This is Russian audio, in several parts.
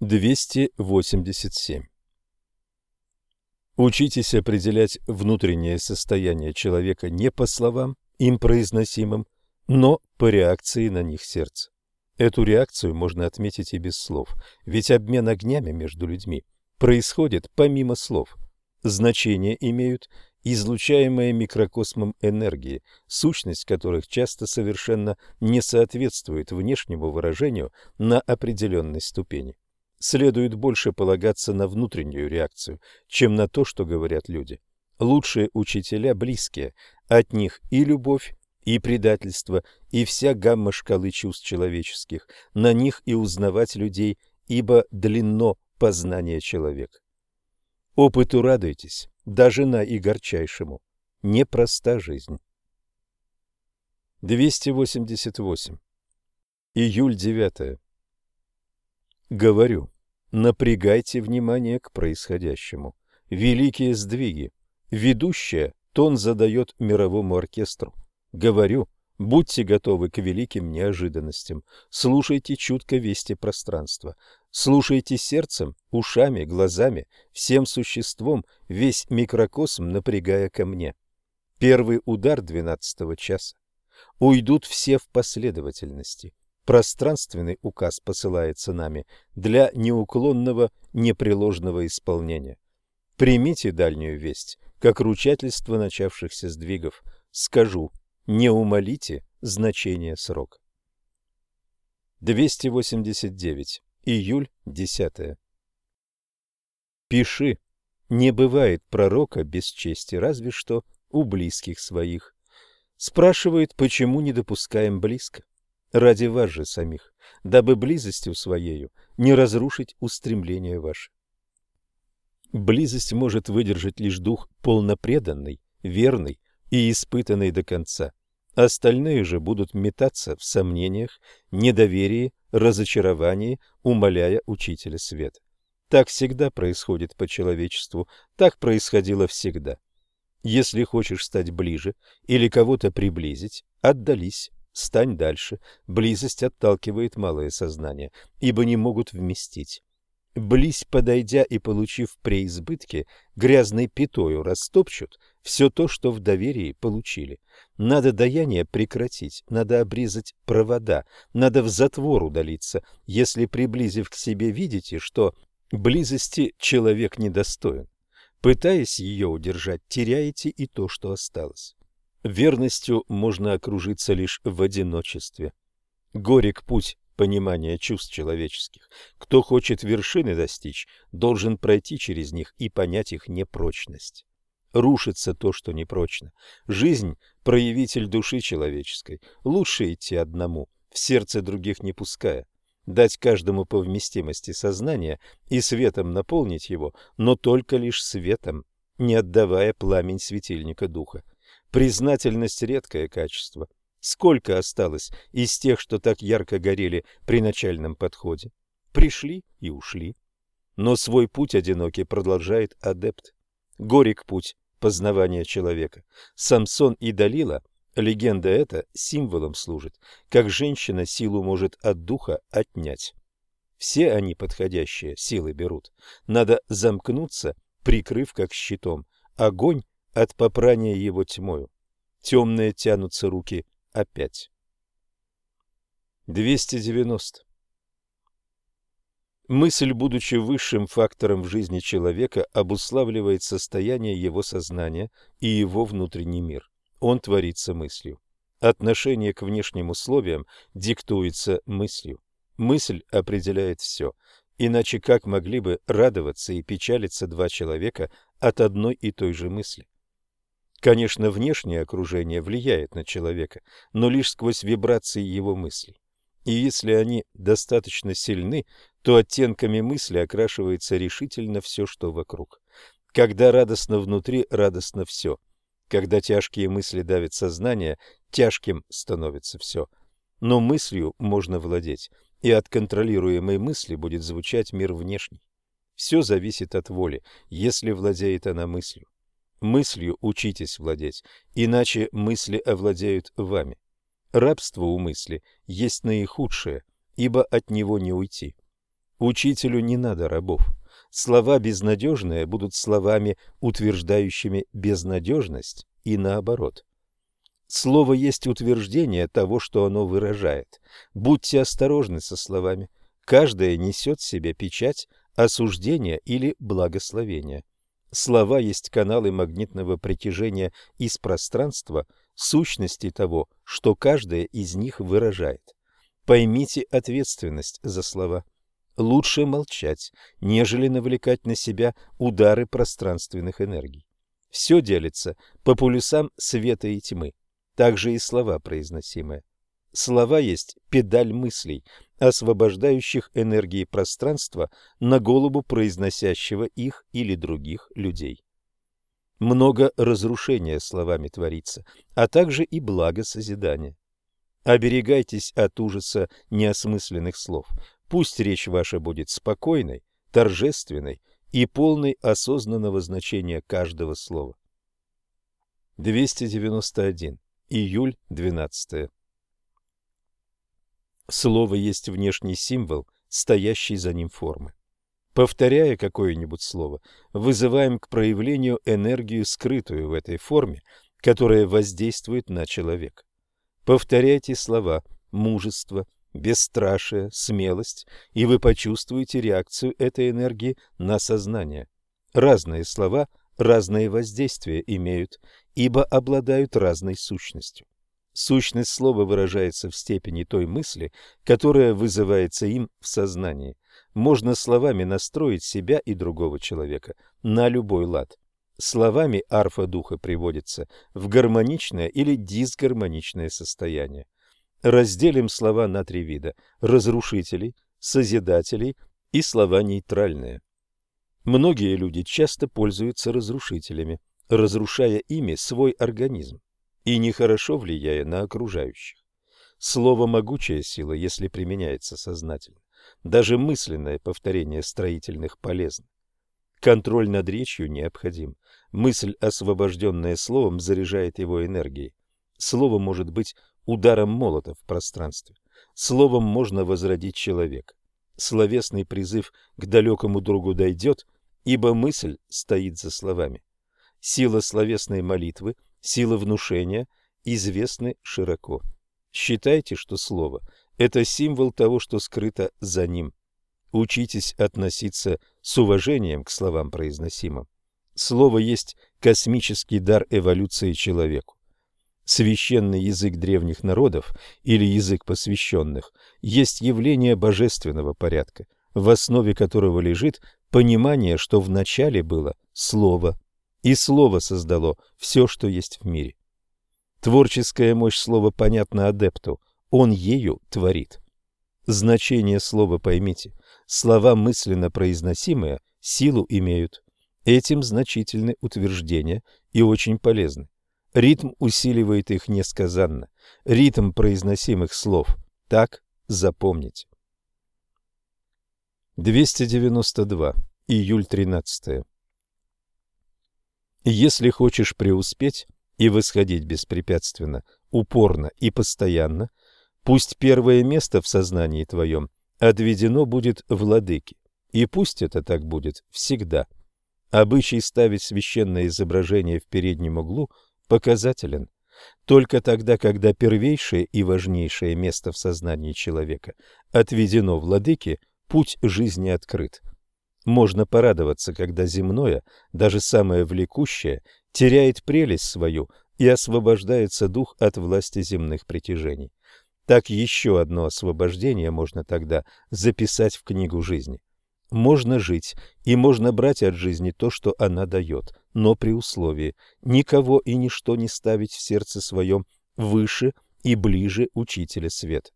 287. Учитесь определять внутреннее состояние человека не по словам, им произносимым, но по реакции на них сердца. Эту реакцию можно отметить и без слов, ведь обмен огнями между людьми происходит помимо слов. Значение имеют излучаемые микрокосмом энергии, сущность которых часто совершенно не соответствует внешнему выражению на определенной ступени. Следует больше полагаться на внутреннюю реакцию, чем на то, что говорят люди. Лучшие учителя близкие, от них и любовь, и предательство, и вся гамма шкалы чувств человеческих, на них и узнавать людей, ибо длинно познание человека. Опыту радуйтесь, даже на и горчайшему. Непроста жизнь. 288. Июль 9. Говорю, напрягайте внимание к происходящему. Великие сдвиги. Ведущая тон задает мировому оркестру. Говорю, будьте готовы к великим неожиданностям. Слушайте чутко вести пространства. Слушайте сердцем, ушами, глазами, всем существом, весь микрокосм напрягая ко мне. Первый удар двенадцатого часа. Уйдут все в последовательности. Пространственный указ посылается нами для неуклонного, непреложного исполнения. Примите дальнюю весть, как ручательство начавшихся сдвигов. Скажу, не умолите значение срок. 289. Июль 10. Пиши. Не бывает пророка без чести, разве что у близких своих. Спрашивает, почему не допускаем близко ради вас же самих, дабы близостью своею не разрушить устремления ваши. Близость может выдержать лишь дух полнопреданный, верный и испытанный до конца. Остальные же будут метаться в сомнениях, недоверии, разочаровании, умоляя учителя света. Так всегда происходит по человечеству, так происходило всегда. Если хочешь стать ближе или кого-то приблизить, отдались, Стань дальше. Близость отталкивает малое сознание, ибо не могут вместить. Близь подойдя и получив преизбытки, грязной пятою растопчут все то, что в доверии получили. Надо даяние прекратить, надо обрезать провода, надо в затвор удалиться, если, приблизив к себе, видите, что близости человек недостоин. Пытаясь ее удержать, теряете и то, что осталось. Верностью можно окружиться лишь в одиночестве. Горек путь понимания чувств человеческих. Кто хочет вершины достичь, должен пройти через них и понять их непрочность. Рушится то, что непрочно. Жизнь – проявитель души человеческой. Лучше идти одному, в сердце других не пуская. Дать каждому по вместимости сознания и светом наполнить его, но только лишь светом, не отдавая пламень светильника духа. Признательность – редкое качество. Сколько осталось из тех, что так ярко горели при начальном подходе? Пришли и ушли. Но свой путь одинокий продолжает адепт. Горек путь познавания человека. Самсон и Далила, легенда эта, символом служит, как женщина силу может от духа отнять. Все они подходящие силы берут. Надо замкнуться, прикрыв как щитом. Огонь от попрания его тьмою. Темные тянутся руки опять. 290. Мысль, будучи высшим фактором в жизни человека, обуславливает состояние его сознания и его внутренний мир. Он творится мыслью. Отношение к внешним условиям диктуется мыслью. Мысль определяет все. Иначе как могли бы радоваться и печалиться два человека от одной и той же мысли? Конечно, внешнее окружение влияет на человека, но лишь сквозь вибрации его мыслей. И если они достаточно сильны, то оттенками мысли окрашивается решительно все, что вокруг. Когда радостно внутри, радостно все. Когда тяжкие мысли давят сознание, тяжким становится все. Но мыслью можно владеть, и от контролируемой мысли будет звучать мир внешний. Все зависит от воли, если владеет она мыслью. Мыслью учитесь владеть, иначе мысли овладеют вами. Рабство у мысли есть наихудшее, ибо от него не уйти. Учителю не надо рабов. Слова безнадежные будут словами, утверждающими безнадежность, и наоборот. Слово есть утверждение того, что оно выражает. Будьте осторожны со словами. Каждое несет в себе печать осуждения или благословения. Слова есть каналы магнитного притяжения из пространства, сущности того, что каждое из них выражает. Поймите ответственность за слова. Лучше молчать, нежели навлекать на себя удары пространственных энергий. Все делится по полюсам света и тьмы, также и слова произносимые. Слова есть педаль мыслей, освобождающих энергии пространства на голову произносящего их или других людей. Много разрушения словами творится, а также и благо созидания. Оберегайтесь от ужаса неосмысленных слов. Пусть речь ваша будет спокойной, торжественной и полной осознанного значения каждого слова. 291. Июль 12. Слово есть внешний символ, стоящий за ним формы. Повторяя какое-нибудь слово, вызываем к проявлению энергию, скрытую в этой форме, которая воздействует на человека. Повторяйте слова «мужество», бесстрашие, смелость, и вы почувствуете реакцию этой энергии на сознание. Разные слова разные воздействия имеют, ибо обладают разной сущностью. Сущность слова выражается в степени той мысли, которая вызывается им в сознании. Можно словами настроить себя и другого человека на любой лад. Словами арфа духа приводится в гармоничное или дисгармоничное состояние. Разделим слова на три вида – разрушителей, созидателей и слова нейтральные. Многие люди часто пользуются разрушителями, разрушая ими свой организм и нехорошо влияя на окружающих. Слово «могучая сила», если применяется сознательно. Даже мысленное повторение строительных полезно. Контроль над речью необходим. Мысль, освобожденная словом, заряжает его энергией. Слово может быть ударом молота в пространстве. Словом можно возродить человека. Словесный призыв к далекому другу дойдет, ибо мысль стоит за словами. Сила словесной молитвы сила внушения известны широко. Считайте, что слово – это символ того, что скрыто за ним. Учитесь относиться с уважением к словам произносимым. Слово есть космический дар эволюции человеку. Священный язык древних народов или язык посвященных есть явление божественного порядка, в основе которого лежит понимание, что в начале было Слово, и Слово создало все, что есть в мире. Творческая мощь слова понятна адепту, он ею творит. Значение слова поймите. Слова, мысленно произносимые, силу имеют. Этим значительны утверждения и очень полезны. Ритм усиливает их несказанно. Ритм произносимых слов. Так запомнить. 292. Июль 13. Если хочешь преуспеть и восходить беспрепятственно, упорно и постоянно, пусть первое место в сознании твоем отведено будет владыке, и пусть это так будет всегда. Обычай ставить священное изображение в переднем углу показателен. Только тогда, когда первейшее и важнейшее место в сознании человека отведено владыке, путь жизни открыт. Можно порадоваться, когда земное, даже самое влекущее, теряет прелесть свою и освобождается дух от власти земных притяжений. Так еще одно освобождение можно тогда записать в книгу жизни. Можно жить, и можно брать от жизни то, что она дает, но при условии никого и ничто не ставить в сердце своем выше и ближе учителя света.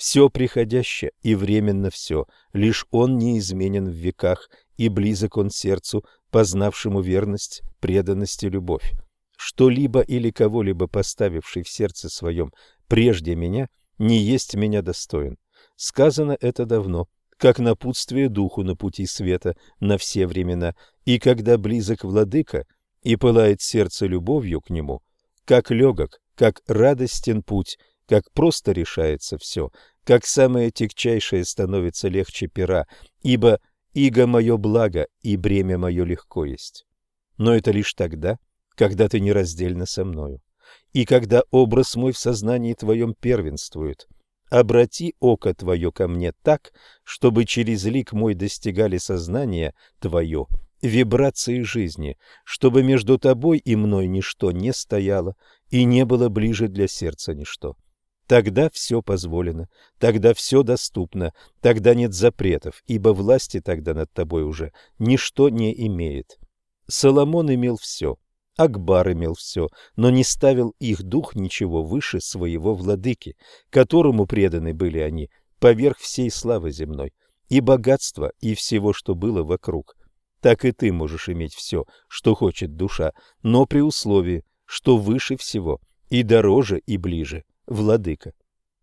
Все приходящее и временно все, лишь он неизменен в веках, и близок он сердцу, познавшему верность, преданность и любовь. Что-либо или кого-либо поставивший в сердце своем прежде меня, не есть меня достоин. Сказано это давно, как напутствие духу на пути света на все времена, и когда близок владыка и пылает сердце любовью к нему, как легок, как радостен путь, как просто решается все, как самое тягчайшее становится легче пера, ибо иго мое благо и бремя мое легко есть. Но это лишь тогда, когда ты нераздельно со мною, и когда образ мой в сознании твоем первенствует. Обрати око твое ко мне так, чтобы через лик мой достигали сознания твое, вибрации жизни, чтобы между тобой и мной ничто не стояло и не было ближе для сердца ничто. Тогда все позволено, тогда все доступно, тогда нет запретов, ибо власти тогда над тобой уже ничто не имеет. Соломон имел все, Акбар имел все, но не ставил их дух ничего выше своего владыки, которому преданы были они поверх всей славы земной, и богатства, и всего, что было вокруг. Так и ты можешь иметь все, что хочет душа, но при условии, что выше всего, и дороже, и ближе, владыка.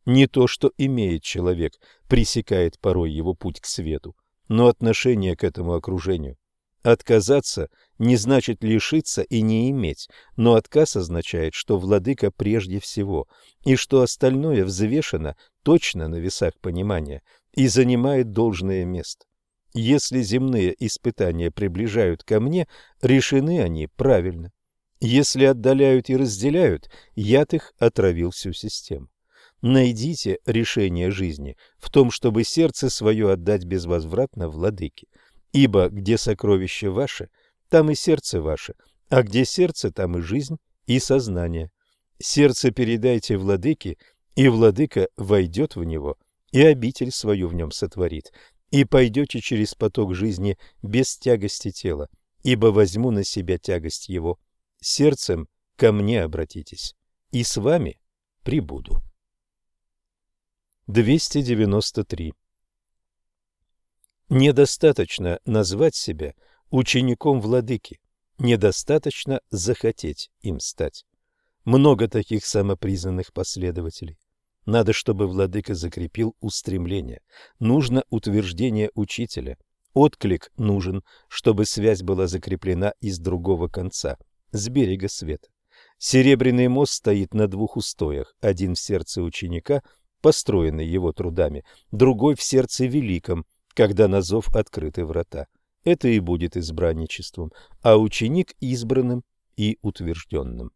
Не то, что имеет человек, пресекает порой его путь к свету, но отношение к этому окружению. Отказаться не значит лишиться и не иметь, но отказ означает, что владыка прежде всего, и что остальное взвешено точно на весах понимания и занимает должное место. Если земные испытания приближают ко мне, решены они правильно. Если отдаляют и разделяют, яд их отравил всю систему. Найдите решение жизни в том, чтобы сердце свое отдать безвозвратно владыке. Ибо где сокровище ваше, там и сердце ваше, а где сердце, там и жизнь, и сознание. Сердце передайте владыке, и владыка войдет в него, и обитель свою в нем сотворит, и пойдете через поток жизни без тягости тела, ибо возьму на себя тягость его. Сердцем ко мне обратитесь, и с вами прибуду. 293. Недостаточно назвать себя учеником владыки, недостаточно захотеть им стать. Много таких самопризнанных последователей. Надо, чтобы владыка закрепил устремление. Нужно утверждение учителя. Отклик нужен, чтобы связь была закреплена из другого конца, с берега света. Серебряный мост стоит на двух устоях, один в сердце ученика, построенный его трудами, другой в сердце великом, когда на зов открыты врата. Это и будет избранничеством, а ученик избранным и утвержденным.